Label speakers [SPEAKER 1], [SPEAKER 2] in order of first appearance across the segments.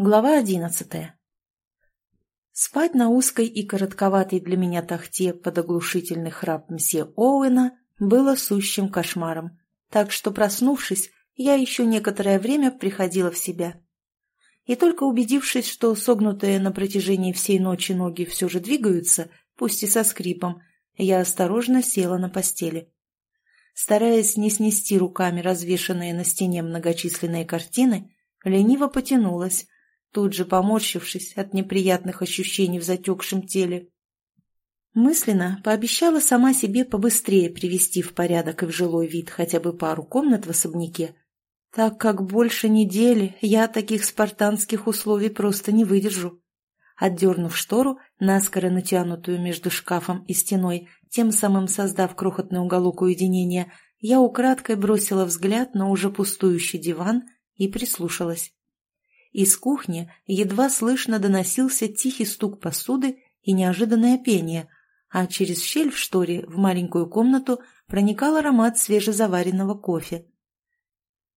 [SPEAKER 1] Глава одиннадцатая. Спать на узкой и коротковатой для меня тахте под оглушительный храп мсье Оуэна было сущим кошмаром, так что, проснувшись, я еще некоторое время приходила в себя. И только убедившись, что согнутые на протяжении всей ночи ноги все же двигаются, пусть и со скрипом, я осторожно села на постели. Стараясь не снести руками развешанные на стене многочисленные картины, лениво потянулась, тут же поморщившись от неприятных ощущений в затекшем теле. Мысленно пообещала сама себе побыстрее привести в порядок и в жилой вид хотя бы пару комнат в особняке, так как больше недели я таких спартанских условий просто не выдержу. Отдернув штору, наскоро натянутую между шкафом и стеной, тем самым создав крохотный уголок уединения, я украдкой бросила взгляд на уже пустующий диван и прислушалась. Из кухни едва слышно доносился тихий стук посуды и неожиданное пение, а через щель в шторе в маленькую комнату проникал аромат свежезаваренного кофе.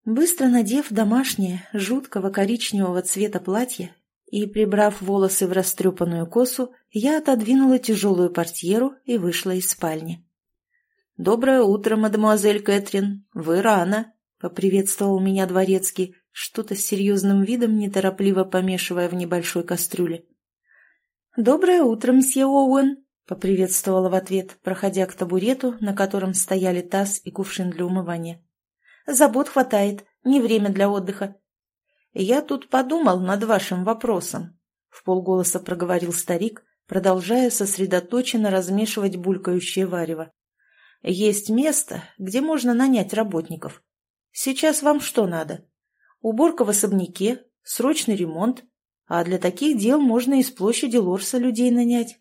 [SPEAKER 1] Быстро надев домашнее, жуткого коричневого цвета платье и прибрав волосы в растрепанную косу, я отодвинула тяжелую портьеру и вышла из спальни. «Доброе утро, мадемуазель Кэтрин. Вы рано», — поприветствовал меня дворецкий, что-то с серьезным видом неторопливо помешивая в небольшой кастрюле. «Доброе утро, мсье Оуэн!» — поприветствовала в ответ, проходя к табурету, на котором стояли таз и кувшин для умывания. «Забот хватает, не время для отдыха». «Я тут подумал над вашим вопросом», — в полголоса проговорил старик, продолжая сосредоточенно размешивать булькающее варево. «Есть место, где можно нанять работников. Сейчас вам что надо?» Уборка в особняке, срочный ремонт, а для таких дел можно из площади Лорса людей нанять.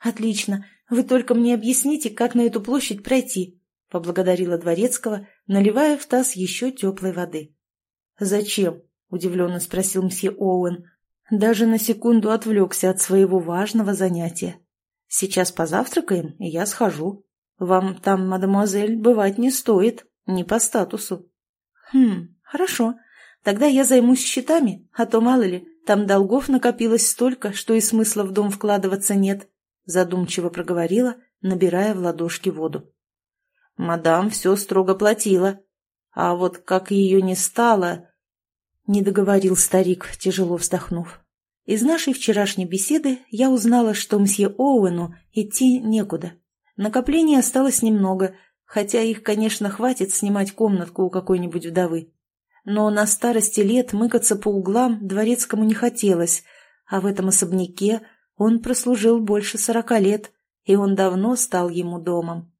[SPEAKER 1] «Отлично, вы только мне объясните, как на эту площадь пройти», — поблагодарила Дворецкого, наливая в таз еще теплой воды. «Зачем?» — удивленно спросил мсье Оуэн. Даже на секунду отвлекся от своего важного занятия. «Сейчас позавтракаем, и я схожу. Вам там, мадемуазель, бывать не стоит, не по статусу». «Хм, хорошо. Тогда я займусь счетами, а то, мало ли, там долгов накопилось столько, что и смысла в дом вкладываться нет», задумчиво проговорила, набирая в ладошки воду. «Мадам все строго платила. А вот как ее не стало...» Не договорил старик, тяжело вздохнув. Из нашей вчерашней беседы я узнала, что мсье Оуэну идти некуда. Накоплений осталось немного, хотя их, конечно, хватит снимать комнатку у какой-нибудь вдовы но на старости лет мыкаться по углам дворецкому не хотелось, а в этом особняке он прослужил больше сорока лет, и он давно стал ему домом.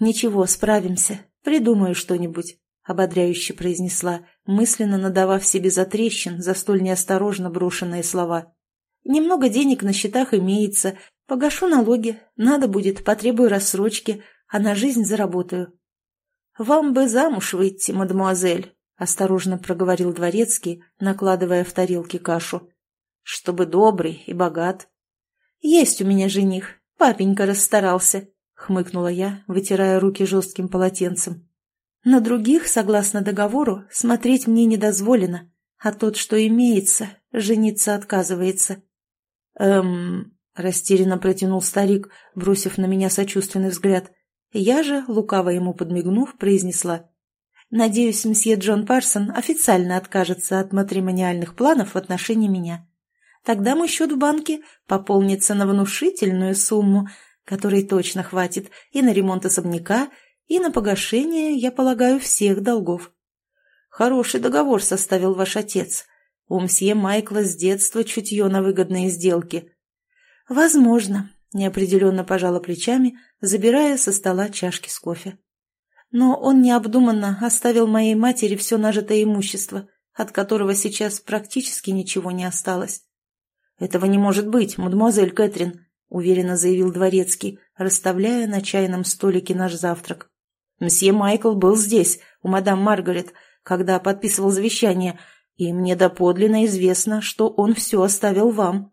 [SPEAKER 1] «Ничего, справимся, придумаю что-нибудь», — ободряюще произнесла, мысленно надавав себе затрещин за столь неосторожно брошенные слова. «Немного денег на счетах имеется, погашу налоги, надо будет, потребую рассрочки, а на жизнь заработаю». «Вам бы замуж выйти, мадемуазель», — осторожно проговорил дворецкий, накладывая в тарелки кашу. «Чтобы добрый и богат». «Есть у меня жених. Папенька расстарался», — хмыкнула я, вытирая руки жестким полотенцем. «На других, согласно договору, смотреть мне не дозволено, а тот, что имеется, жениться отказывается». «Эм...» — растерянно протянул старик, бросив на меня сочувственный взгляд. Я же, лукаво ему подмигнув, произнесла. Надеюсь, мсье Джон Парсон официально откажется от матримониальных планов в отношении меня. Тогда мой счет в банке пополнится на внушительную сумму, которой точно хватит и на ремонт особняка, и на погашение, я полагаю, всех долгов. Хороший договор составил ваш отец. У мсье Майкла с детства чутье на выгодные сделки. Возможно, неопределенно пожала плечами, забирая со стола чашки с кофе но он необдуманно оставил моей матери все нажитое имущество, от которого сейчас практически ничего не осталось. «Этого не может быть, мадемуазель Кэтрин», — уверенно заявил дворецкий, расставляя на чайном столике наш завтрак. «Мсье Майкл был здесь, у мадам Маргарет, когда подписывал завещание, и мне доподлинно известно, что он все оставил вам».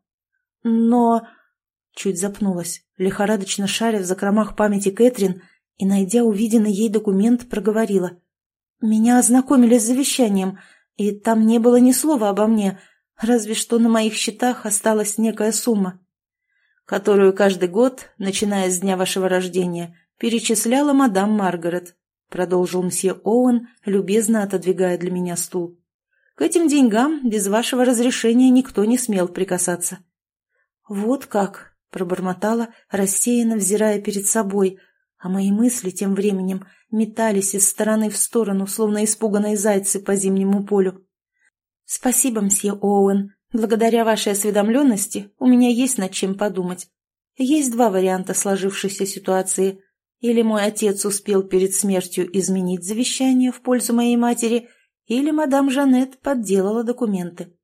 [SPEAKER 1] «Но...» — чуть запнулась, лихорадочно шаря в закромах памяти Кэтрин — и, найдя увиденный ей документ, проговорила. «Меня ознакомили с завещанием, и там не было ни слова обо мне, разве что на моих счетах осталась некая сумма, которую каждый год, начиная с дня вашего рождения, перечисляла мадам Маргарет, продолжил мсье Оуэн, любезно отодвигая для меня стул. К этим деньгам без вашего разрешения никто не смел прикасаться. Вот как, пробормотала, рассеянно взирая перед собой, а мои мысли тем временем метались из стороны в сторону, словно испуганные зайцы по зимнему полю. «Спасибо, мсье Оуэн. Благодаря вашей осведомленности у меня есть над чем подумать. Есть два варианта сложившейся ситуации. Или мой отец успел перед смертью изменить завещание в пользу моей матери, или мадам Жанет подделала документы.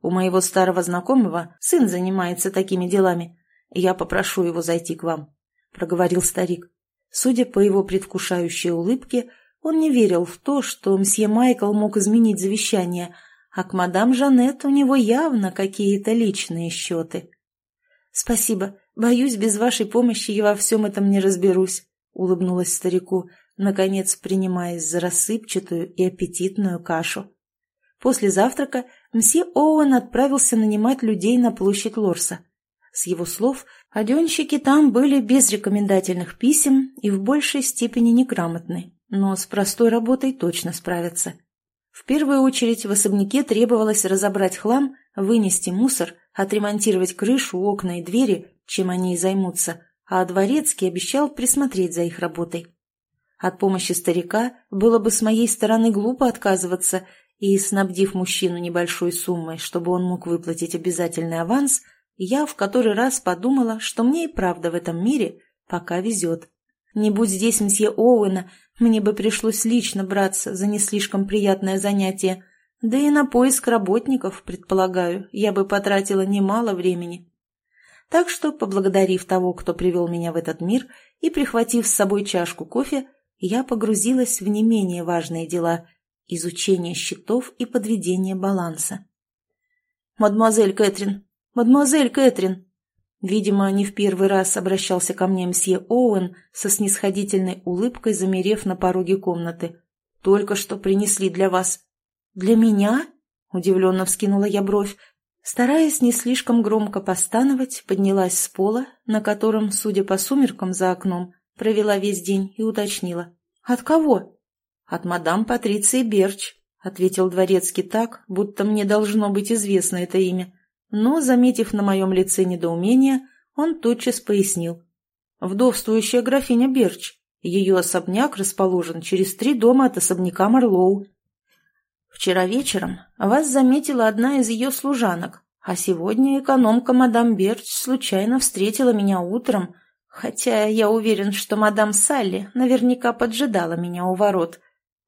[SPEAKER 1] У моего старого знакомого сын занимается такими делами. Я попрошу его зайти к вам», — проговорил старик. Судя по его предвкушающей улыбке, он не верил в то, что мсье Майкл мог изменить завещание, а к мадам Жанет у него явно какие-то личные счеты. «Спасибо. Боюсь, без вашей помощи я во всем этом не разберусь», — улыбнулась старику, наконец принимаясь за рассыпчатую и аппетитную кашу. После завтрака мсье Оуэн отправился нанимать людей на площадь Лорса. С его слов, Оденщики там были без рекомендательных писем и в большей степени неграмотны, но с простой работой точно справятся. В первую очередь в особняке требовалось разобрать хлам, вынести мусор, отремонтировать крышу, окна и двери, чем они и займутся, а Дворецкий обещал присмотреть за их работой. От помощи старика было бы с моей стороны глупо отказываться, и, снабдив мужчину небольшой суммой, чтобы он мог выплатить обязательный аванс – я в который раз подумала, что мне и правда в этом мире пока везет. Не будь здесь мсье Оуэна, мне бы пришлось лично браться за не слишком приятное занятие, да и на поиск работников, предполагаю, я бы потратила немало времени. Так что, поблагодарив того, кто привел меня в этот мир, и прихватив с собой чашку кофе, я погрузилась в не менее важные дела – изучение счетов и подведение баланса. «Мадемуазель Кэтрин, «Мадемуазель Кэтрин!» Видимо, не в первый раз обращался ко мне мсье Оуэн со снисходительной улыбкой, замерев на пороге комнаты. «Только что принесли для вас». «Для меня?» — удивленно вскинула я бровь. Стараясь не слишком громко постановать, поднялась с пола, на котором, судя по сумеркам за окном, провела весь день и уточнила. «От кого?» «От мадам Патриции Берч», — ответил дворецкий так, будто мне должно быть известно это имя но, заметив на моем лице недоумение, он тотчас пояснил. «Вдовствующая графиня Берч. Ее особняк расположен через три дома от особняка Марлоу. Вчера вечером вас заметила одна из ее служанок, а сегодня экономка мадам Берч случайно встретила меня утром, хотя я уверен, что мадам Салли наверняка поджидала меня у ворот.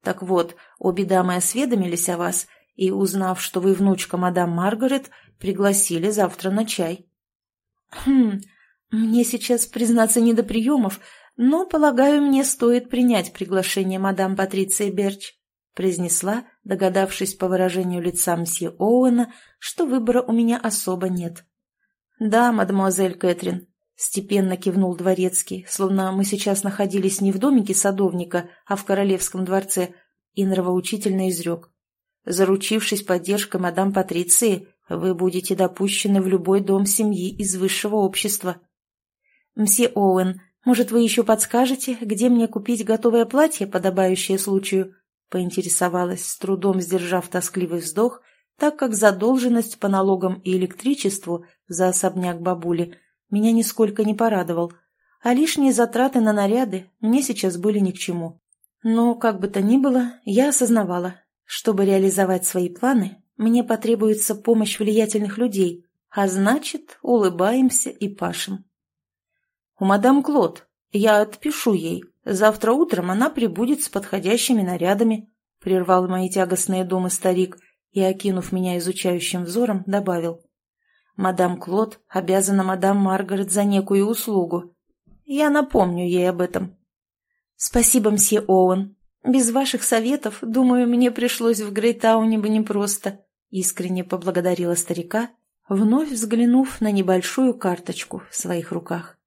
[SPEAKER 1] Так вот, обе дамы осведомились о вас, и, узнав, что вы внучка мадам Маргарет, Пригласили завтра на чай. Хм, мне сейчас, признаться, не до приемов, но, полагаю, мне стоит принять приглашение мадам Патриции Берч, произнесла, догадавшись по выражению лица мсье Оуэна, что выбора у меня особо нет. Да, мадемуазель Кэтрин, степенно кивнул дворецкий, словно мы сейчас находились не в домике садовника, а в королевском дворце, и нравоучительно изрек. Заручившись поддержкой мадам Патриции, вы будете допущены в любой дом семьи из высшего общества. Мсье Оуэн, может, вы еще подскажете, где мне купить готовое платье, подобающее случаю?» Поинтересовалась, с трудом сдержав тоскливый вздох, так как задолженность по налогам и электричеству за особняк бабули меня нисколько не порадовал, а лишние затраты на наряды мне сейчас были ни к чему. Но, как бы то ни было, я осознавала, чтобы реализовать свои планы, мне потребуется помощь влиятельных людей, а значит, улыбаемся и пашем. У мадам Клод. Я отпишу ей. Завтра утром она прибудет с подходящими нарядами, прервал мои тягостные думы старик и, окинув меня изучающим взором, добавил. Мадам Клод обязана мадам Маргарет за некую услугу. Я напомню ей об этом. Спасибо, мсье Оуэн. Без ваших советов, думаю, мне пришлось в Грейтауне бы непросто. Искренне поблагодарила старика, вновь взглянув на небольшую карточку в своих руках.